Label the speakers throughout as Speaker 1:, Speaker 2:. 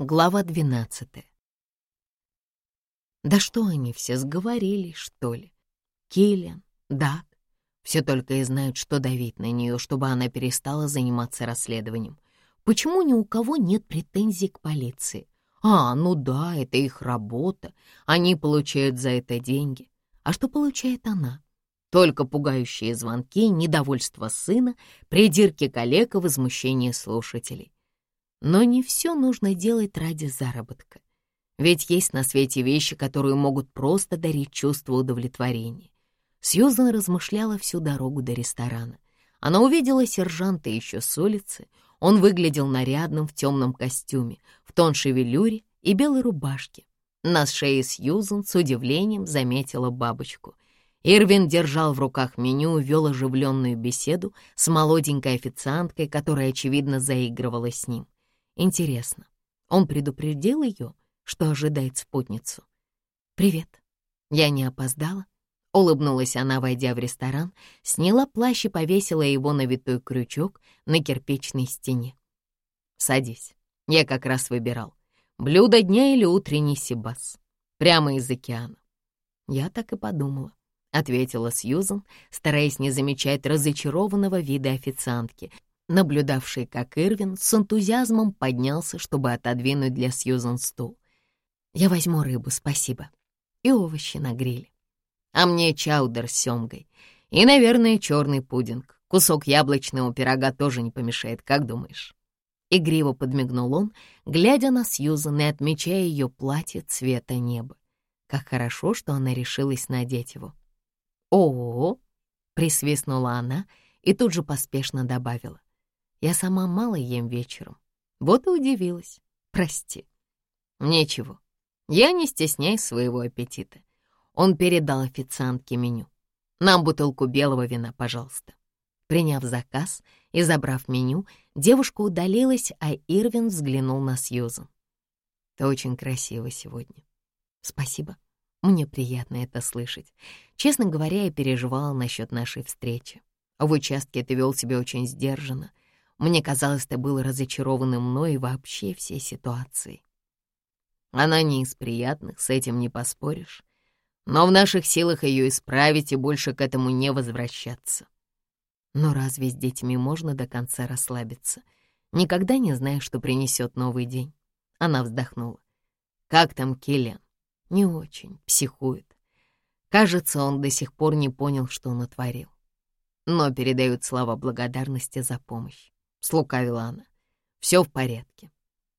Speaker 1: Глава двенадцатая. Да что они все сговорились, что ли? Киллиан, Дат, все только и знают, что давить на нее, чтобы она перестала заниматься расследованием. Почему ни у кого нет претензий к полиции? А, ну да, это их работа, они получают за это деньги. А что получает она? Только пугающие звонки, недовольство сына, придирки коллег и возмущение слушателей. Но не все нужно делать ради заработка. Ведь есть на свете вещи, которые могут просто дарить чувство удовлетворения. Сьюзан размышляла всю дорогу до ресторана. Она увидела сержанта еще с улицы. Он выглядел нарядным в темном костюме, в тон шевелюре и белой рубашке. На шее Сьюзан с удивлением заметила бабочку. Ирвин держал в руках меню, вел оживленную беседу с молоденькой официанткой, которая, очевидно, заигрывала с ним. Интересно, он предупредил ее, что ожидает спутницу? «Привет, я не опоздала?» Улыбнулась она, войдя в ресторан, сняла плащ и повесила его на витой крючок на кирпичной стене. «Садись, я как раз выбирал. Блюдо дня или утренний сибас? Прямо из океана». «Я так и подумала», — ответила Сьюзан, стараясь не замечать разочарованного вида официантки, наблюдавший, как Ирвин с энтузиазмом поднялся, чтобы отодвинуть для Сьюзан стул. «Я возьму рыбу, спасибо. И овощи на гриле. А мне чаудер с семгой. И, наверное, черный пудинг. Кусок яблочного пирога тоже не помешает, как думаешь?» Игриво подмигнул он, глядя на Сьюзан и отмечая ее платье цвета неба. Как хорошо, что она решилась надеть его. «О-о-о!» — присвистнула она и тут же поспешно добавила. Я сама мало ем вечером. Вот и удивилась. Прости. Ничего. Я не стесняюсь своего аппетита. Он передал официантке меню. Нам бутылку белого вина, пожалуйста. Приняв заказ и забрав меню, девушка удалилась, а Ирвин взглянул на Сьюзан. «Ты очень красива сегодня». «Спасибо. Мне приятно это слышать. Честно говоря, я переживала насчет нашей встречи. В участке ты вел себя очень сдержанно, мне казалось, ты был разочарованным мной и вообще всей ситуацией. Она не из приятных, с этим не поспоришь. Но в наших силах ее исправить и больше к этому не возвращаться. Но разве с детьми можно до конца расслабиться? Никогда не знаешь, что принесет новый день. Она вздохнула. Как там Киллиан? Не очень, психует. Кажется, он до сих пор не понял, что натворил. Но передают слова благодарности за помощь. — слукавила она. «Все в порядке.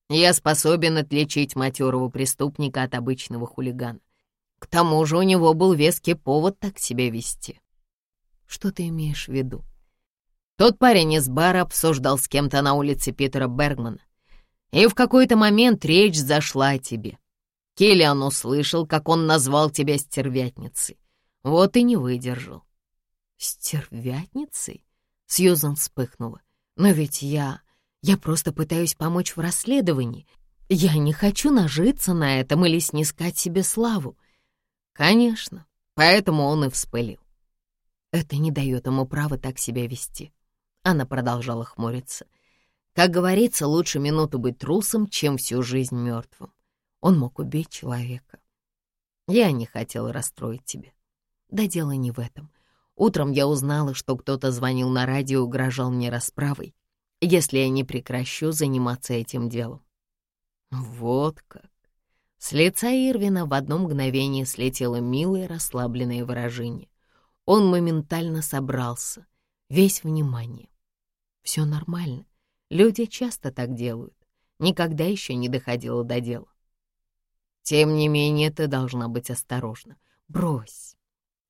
Speaker 1: Я способен отличить матерого преступника от обычного хулигана. К тому же у него был веский повод так себя вести». «Что ты имеешь в виду?» Тот парень из бара обсуждал с кем-то на улице Питера Бергмана. И в какой-то момент речь зашла о тебе. Киллиан услышал, как он назвал тебя стервятницей. Вот и не выдержал. «Стервятницей?» Сьюзан вспыхнула. Но ведь я... Я просто пытаюсь помочь в расследовании. Я не хочу нажиться на этом или снискать себе славу. Конечно, поэтому он и вспылил. Это не дает ему права так себя вести. Она продолжала хмуриться. Как говорится, лучше минуту быть трусом, чем всю жизнь мертвым. Он мог убить человека. Я не хотела расстроить тебя. Да дело не в этом. Утром я узнала, что кто-то звонил на радио и угрожал мне расправой, если я не прекращу заниматься этим делом. Вот как. С лица Ирвина в одно мгновение слетело милое расслабленное выражение. Он моментально собрался, весь внимание. Все нормально. Люди часто так делают. Никогда еще не доходило до дела. Тем не менее, ты должна быть осторожна. Брось.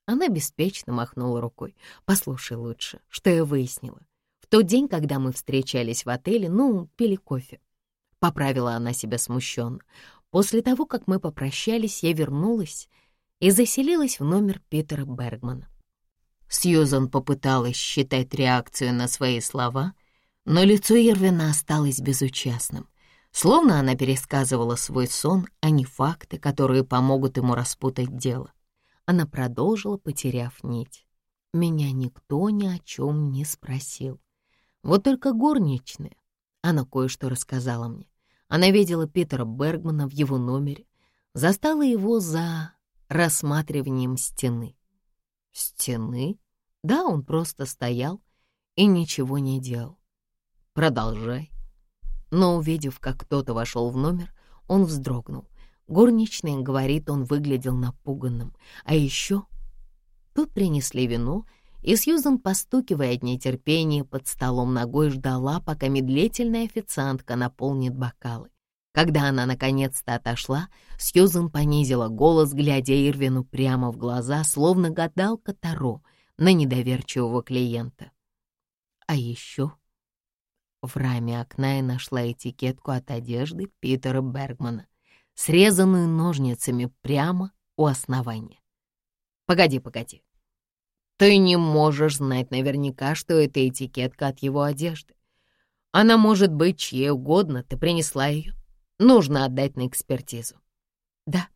Speaker 1: Она беспечно махнула рукой. «Послушай лучше, что я выяснила. В тот день, когда мы встречались в отеле, ну, пили кофе». Поправила она себя смущенно. После того, как мы попрощались, я вернулась и заселилась в номер Питера Бергмана. Сьюзан попыталась считать реакцию на свои слова, но лицо Ирвина осталось безучастным, словно она пересказывала свой сон, а не факты, которые помогут ему распутать дело. Она продолжила, потеряв нить. Меня никто ни о чем не спросил. Вот только горничная. Она кое-что рассказала мне. Она видела Питера Бергмана в его номере, застала его за рассматриванием стены. Стены? Да, он просто стоял и ничего не делал. Продолжай. Но, увидев, как кто-то вошел в номер, он вздрогнул. Горничная говорит, он выглядел напуганным. А еще тут принесли вино, и Сьюзан, постукивая от нетерпения под столом ногой, ждала, пока медлительная официантка наполнит бокалы. Когда она наконец-то отошла, Сьюзан понизила голос, глядя Ирвину прямо в глаза, словно гадалка Таро на недоверчивого клиента. А еще в раме окна я нашла этикетку от одежды Питера Бергмана, срезанную ножницами прямо у основания. Погоди, погоди. Ты не можешь знать наверняка, что это этикетка от его одежды. Она может быть чьей угодно, ты принесла ее. Нужно отдать на экспертизу. Да,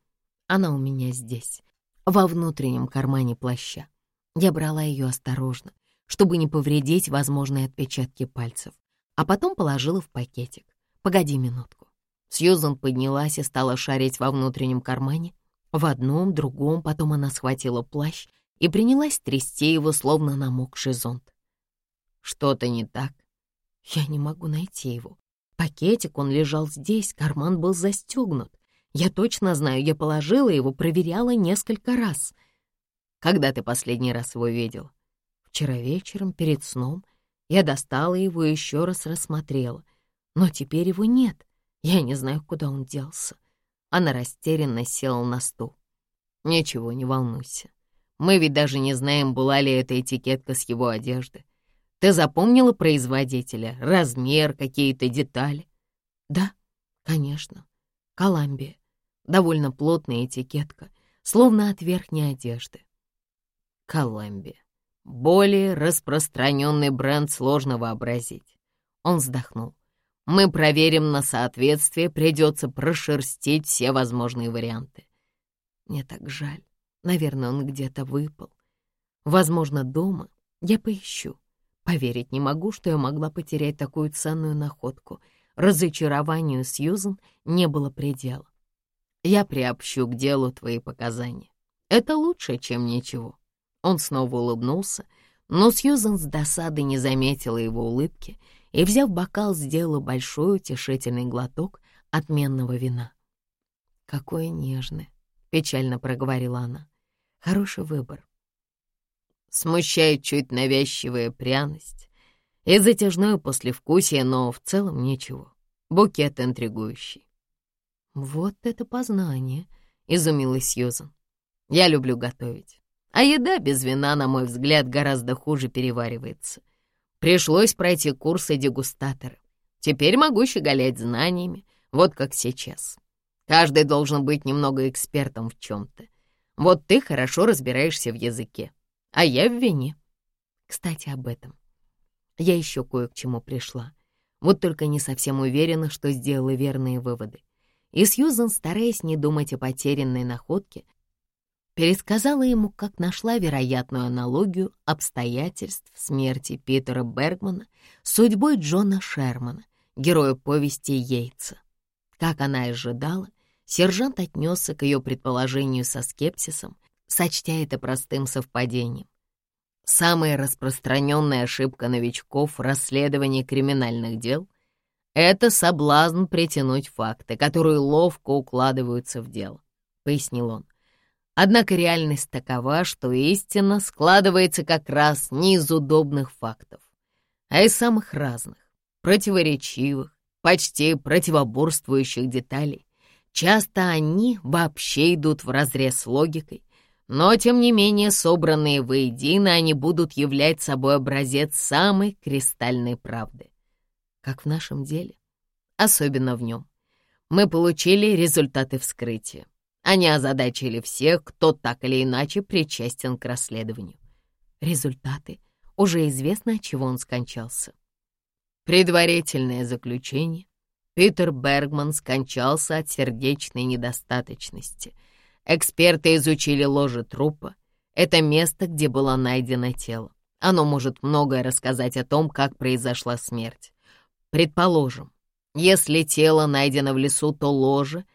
Speaker 1: она у меня здесь, во внутреннем кармане плаща. Я брала ее осторожно, чтобы не повредить возможные отпечатки пальцев, а потом положила в пакетик. Погоди минутку. Сьюзан поднялась и стала шарить во внутреннем кармане. В одном, другом, потом она схватила плащ и принялась трясти его, словно намокший зонт. Что-то не так. Я не могу найти его. Пакетик, он лежал здесь, карман был застегнут. Я точно знаю, я положила его, проверяла несколько раз. Когда ты последний раз его видел? Вчера вечером, перед сном. Я достала его и еще раз рассмотрела. Но теперь его нет. Я не знаю, куда он делся. Она растерянно села на стул. Ничего, не волнуйся. Мы ведь даже не знаем, была ли эта этикетка с его одежды. Ты запомнила производителя, размер, какие-то детали? Да, конечно. Коламбия. Довольно плотная этикетка, словно от верхней одежды. Коламбия. Более распространенный бренд сложно вообразить. Он вздохнул. Мы проверим на соответствие, придется прошерстить все возможные варианты. Мне так жаль. Наверное, он где-то выпал. Возможно, дома. Я поищу. Поверить не могу, что я могла потерять такую ценную находку. Разочарованию Сьюзен не было предела. Я приобщу к делу твои показания. Это лучше, чем ничего. Он снова улыбнулся, но Сьюзен с досадой не заметила его улыбки и, взяв бокал, сделала большой утешительный глоток отменного вина. «Какое нежное!» — печально проговорила она. Хороший выбор. Смущает чуть навязчивая пряность и затяжное послевкусие, но в целом ничего. Букет интригующий. «Вот это познание!» — изумилась Сьюзан. «Я люблю готовить, а еда без вина, на мой взгляд, гораздо хуже переваривается. Пришлось пройти курсы дегустатора. Теперь могу щеголять знаниями, вот как сейчас. Каждый должен быть немного экспертом в чем-то. Вот ты хорошо разбираешься в языке, а я в вине. Кстати, об этом. Я еще кое к чему пришла. Вот только не совсем уверена, что сделала верные выводы. И Сьюзан, стараясь не думать о потерянной находке, пересказала ему, как нашла вероятную аналогию обстоятельств смерти Питера Бергмана с судьбой Джона Шермана, героя повести Йейтса. Как она и ожидала, Сержант отнесся к ее предположению со скепсисом, сочтя это простым совпадением. Самая распространенная ошибка новичков в расследовании криминальных дел — это соблазн притянуть факты, которые ловко укладываются в дело, — пояснил он. Однако реальность такова, что истина складывается как раз не из удобных фактов, а из самых разных, противоречивых, почти противоборствующих деталей, Часто они вообще идут вразрез с логикой, но, тем не менее, собранные воедино, они будут являть собой образец самой кристальной правды. Как в нашем деле, особенно в нем. Мы получили результаты вскрытия. Они озадачили всех, кто так или иначе причастен к расследованию. Результаты. Уже известно, от чего он скончался. Предварительное заключение Питер Бергман скончался от сердечной недостаточности. Эксперты изучили ложе трупа. Это место, где было найдено тело. Оно может многое рассказать о том, как произошла смерть. Предположим, Если тело найдено в лесу, то ложе,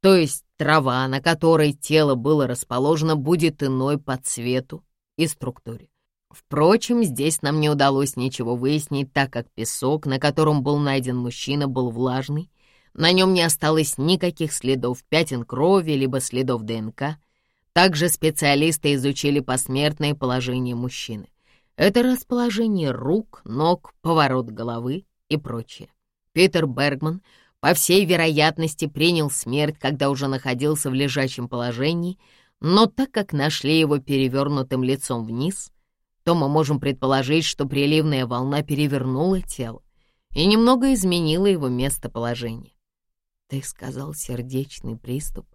Speaker 1: то есть трава, на которой тело было расположено, будет иной по цвету и структуре. Впрочем, здесь нам не удалось ничего выяснить, так как песок, на котором был найден мужчина, был влажный, на нем не осталось никаких следов пятен крови либо следов ДНК. Также специалисты изучили посмертное положение мужчины. Это расположение рук, ног, поворот головы и прочее. Питер Бергман, по всей вероятности, принял смерть, когда уже находился в лежачем положении, но так как нашли его перевернутым лицом вниз, то мы можем предположить, что приливная волна перевернула тело и немного изменила его местоположение. Ты сказал сердечный приступ,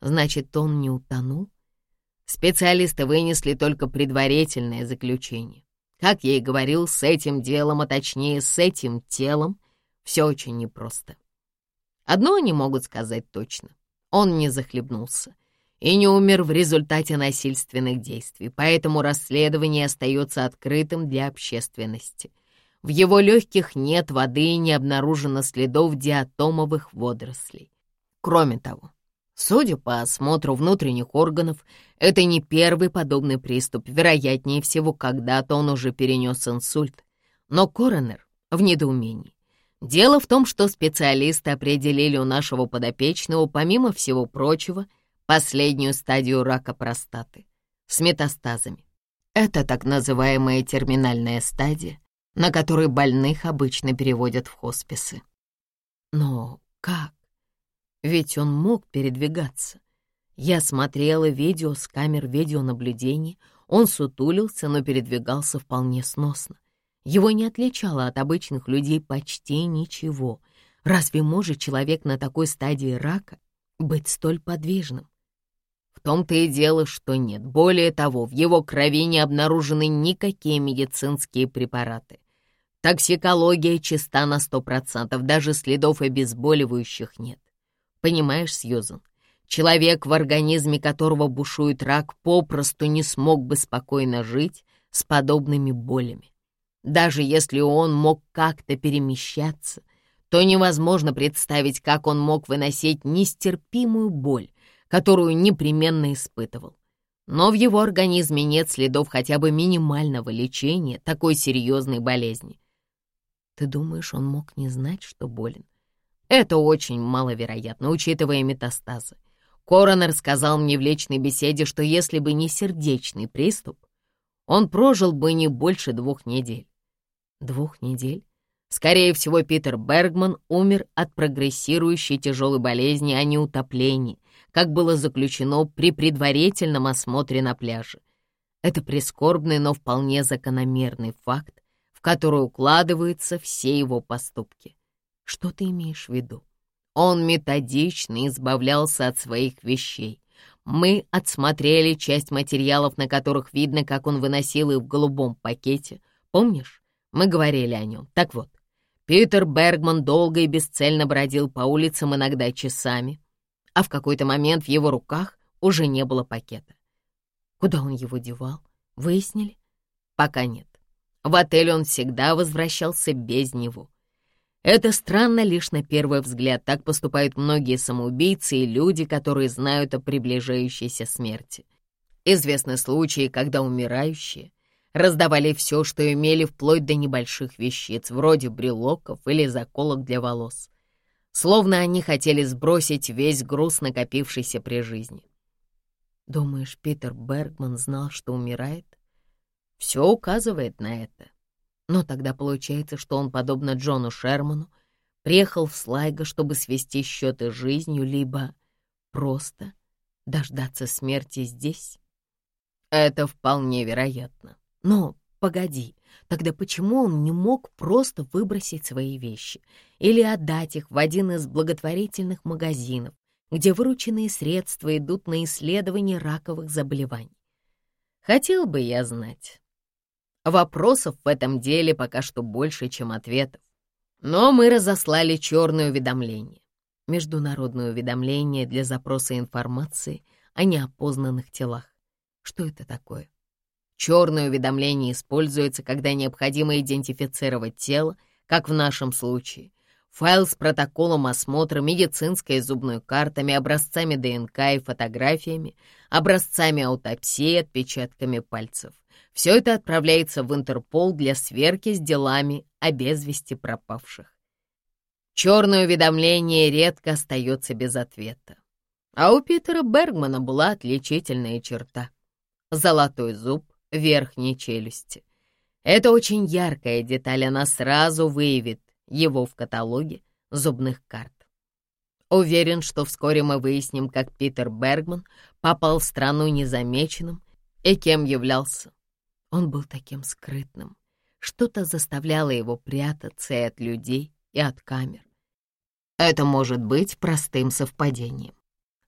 Speaker 1: значит, он не утонул? Специалисты вынесли только предварительное заключение. Как я и говорил, с этим делом, а точнее с этим телом, все очень непросто. Одно они могут сказать точно. Он не захлебнулся и не умер в результате насильственных действий, поэтому расследование остается открытым для общественности. В его легких нет воды и не обнаружено следов диатомовых водорослей. Кроме того, судя по осмотру внутренних органов, это не первый подобный приступ. Вероятнее всего, когда-то он уже перенес инсульт. Но коронер в недоумении. Дело в том, что специалисты определили у нашего подопечного, помимо всего прочего, последнюю стадию рака простаты с метастазами. Это так называемая терминальная стадия, на которой больных обычно переводят в хосписы. Но как? Ведь он мог передвигаться. Я смотрела видео с камер видеонаблюдения, он сутулился, но передвигался вполне сносно. Его не отличало от обычных людей почти ничего. Разве может человек на такой стадии рака быть столь подвижным? В том-то и дело, что нет. Более того, в его крови не обнаружены никакие медицинские препараты. Токсикология чиста на сто процентов, даже следов обезболивающих нет. Понимаешь, Сьюзан, человек, в организме которого бушует рак, попросту не смог бы спокойно жить с подобными болями. Даже если он мог как-то перемещаться, то невозможно представить, как он мог выносить нестерпимую боль, которую непременно испытывал. Но в его организме нет следов хотя бы минимального лечения такой серьезной болезни. Ты думаешь, он мог не знать, что болен? Это очень маловероятно, учитывая метастазы. Коронер сказал мне в личной беседе, что если бы не сердечный приступ, он прожил бы не больше двух недель. Двух недель? Скорее всего, Питер Бергман умер от прогрессирующей тяжелой болезни, а не утопления, как было заключено при предварительном осмотре на пляже. Это прискорбный, но вполне закономерный факт, в который укладываются все его поступки. Что ты имеешь в виду? Он методично избавлялся от своих вещей. Мы отсмотрели часть материалов, на которых видно, как он выносил их в голубом пакете. Помнишь? Мы говорили о нем. Так вот, Питер Бергман долго и бесцельно бродил по улицам, иногда часами, а в какой-то момент в его руках уже не было пакета. Куда он его девал? Выяснили? Пока нет. В отель он всегда возвращался без него. Это странно лишь на первый взгляд. Так поступают многие самоубийцы и люди, которые знают о приближающейся смерти. Известны случаи, когда умирающие раздавали все, что имели, вплоть до небольших вещиц, вроде брелоков или заколок для волос. Словно они хотели сбросить весь груз, накопившийся при жизни. Думаешь, Питер Бергман знал, что умирает? Все указывает на это. Но тогда получается, что он, подобно Джону Шерману, приехал в Слайго, чтобы свести счеты с жизнью, либо просто дождаться смерти здесь? Это вполне вероятно. Но погоди, тогда почему он не мог просто выбросить свои вещи или отдать их в один из благотворительных магазинов, где вырученные средства идут на исследование раковых заболеваний? Хотел бы я знать. Вопросов в этом деле пока что больше, чем ответов. Но мы разослали черное уведомление. Международное уведомление для запроса информации о неопознанных телах. Что это такое? Черное уведомление используется, когда необходимо идентифицировать тело, как в нашем случае. Файл с протоколом осмотра, медицинской и зубной картами, образцами ДНК и фотографиями, образцами аутопсии, отпечатками пальцев. Все это отправляется в Интерпол для сверки с делами о без пропавших. Черное уведомление редко остается без ответа. А у Питера Бергмана была отличительная черта — золотой зуб верхней челюсти. Это очень яркая деталь, она сразу выявит его в каталоге зубных карт. Уверен, что вскоре мы выясним, как Питер Бергман попал в страну незамеченным и кем являлся. Он был таким скрытным. Что-то заставляло его прятаться и от людей, и от камер. Это может быть простым совпадением.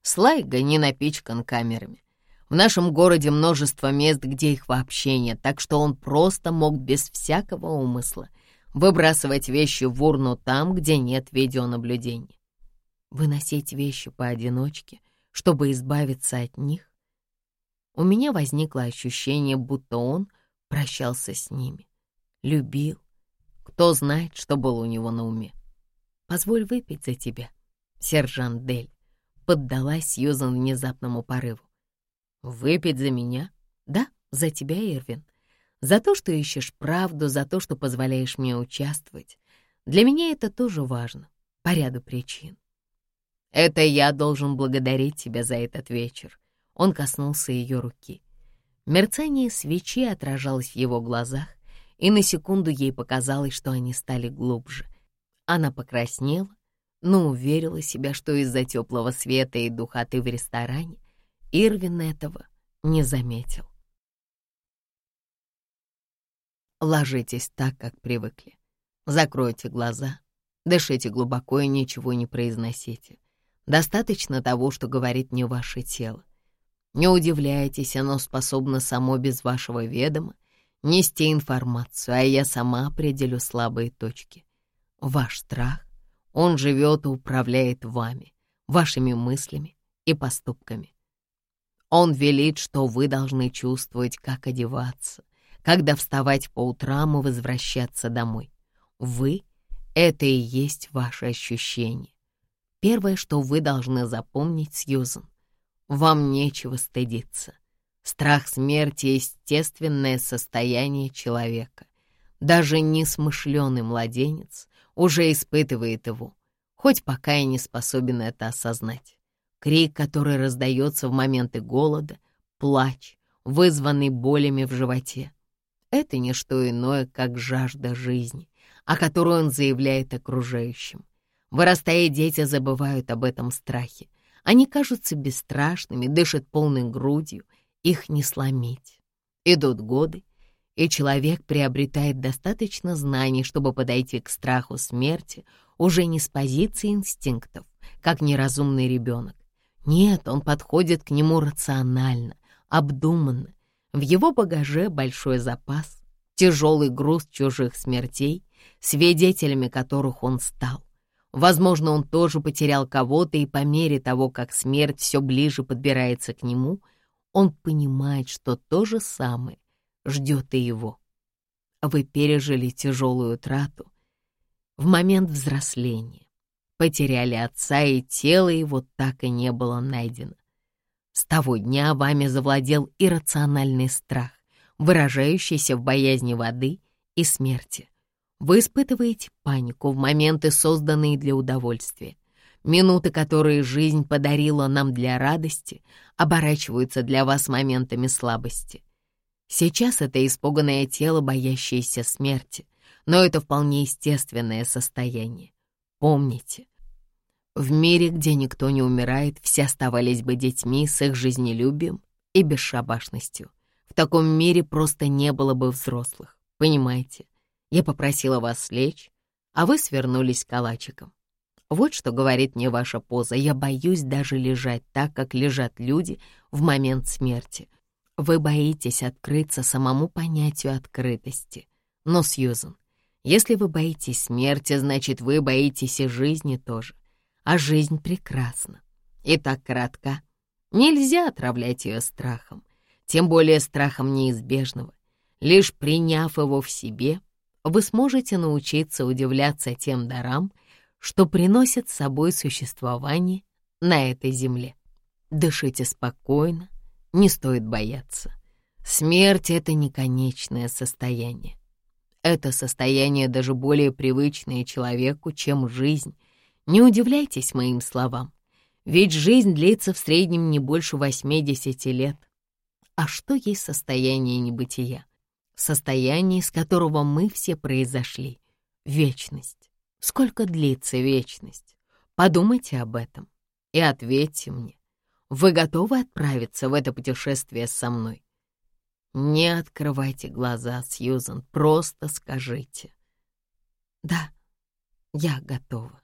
Speaker 1: Слайга не напичкан камерами. В нашем городе множество мест, где их вообще нет, так что он просто мог без всякого умысла выбрасывать вещи в урну там, где нет видеонаблюдения. Выносить вещи поодиночке, чтобы избавиться от них. У меня возникло ощущение, будто он прощался с ними, любил. Кто знает, что было у него на уме. «Позволь выпить за тебя, сержант Дель», — поддалась Сьюзан внезапному порыву. «Выпить за меня?» «Да, за тебя, Ирвин за то, что ищешь правду, за то, что позволяешь мне участвовать. Для меня это тоже важно, по ряду причин. Это я должен благодарить тебя за этот вечер. Он коснулся ее руки. Мерцание свечи отражалось в его глазах, и на секунду ей показалось, что они стали глубже. Она покраснела, но уверила себя, что из-за теплого света и духоты в ресторане Ирвин этого не заметил. Ложитесь так, как привыкли. Закройте глаза, дышите глубоко и ничего не произносите. Достаточно того, что говорит мне ваше тело. Не удивляйтесь, оно способно само без вашего ведома нести информацию, а я сама определю слабые точки. Ваш страх, он живет и управляет вами, вашими мыслями и поступками. Он велит, что вы должны чувствовать, как одеваться, когда вставать по утрам и возвращаться домой. Вы — это и есть ваше ощущение. Первое, что вы должны запомнить, Сьюзен, вам нечего стыдиться. Страх смерти — естественное состояние человека. Даже несмышленый младенец уже испытывает его, хоть пока и не способен это осознать. Крик, который раздается в моменты голода, плач, вызванный болями в животе, это не что иное, как жажда жизни, о которой он заявляет окружающим. Вырастая, дети забывают об этом страхе. Они кажутся бесстрашными, дышат полной грудью, их не сломить. Идут годы, и человек приобретает достаточно знаний, чтобы подойти к страху смерти уже не с позиции инстинктов, как неразумный ребенок. Нет, он подходит к нему рационально, обдуманно, в его багаже большой запас, тяжелый груз чужих смертей, свидетелями которых он стал. Возможно, он тоже потерял кого-то, и по мере того, как смерть все ближе подбирается к нему, он понимает, что то же самое ждет и его. Вы пережили тяжелую утрату в момент взросления, потеряли отца, и тело его так и не было найдено. С того дня вами завладел иррациональный страх, выражающийся в боязни воды и смерти. Вы испытываете панику в моменты, созданные для удовольствия. Минуты, которые жизнь подарила нам для радости, оборачиваются для вас моментами слабости. Сейчас это испуганное тело, боящееся смерти, но это вполне естественное состояние. Помните, в мире, где никто не умирает, все оставались бы детьми с их жизнелюбием и бесшабашностью. В таком мире просто не было бы взрослых, понимаете? Я попросила вас лечь, а вы свернулись калачиком. Вот что говорит мне ваша поза. Я боюсь даже лежать так, как лежат люди в момент смерти. Вы боитесь открыться самому понятию открытости. Но, Сьюзан, если вы боитесь смерти, значит, вы боитесь и жизни тоже а жизнь прекрасна и так коротка. Нельзя отравлять ее страхом, тем более страхом неизбежного. Лишь приняв его в себе, вы сможете научиться удивляться тем дарам, что приносит с собой существование на этой земле. Дышите спокойно, не стоит бояться. Смерть — это не конечное состояние. Это состояние даже более привычное человеку, чем жизнь. Не удивляйтесь моим словам, ведь жизнь длится в среднем не больше 80 лет. А что есть состояние небытия? Состояние, из которого мы все произошли. Вечность. Сколько длится вечность? Подумайте об этом и ответьте мне. Вы готовы отправиться в это путешествие со мной? Не открывайте глаза, Сьюзан, просто скажите. Да, я готова.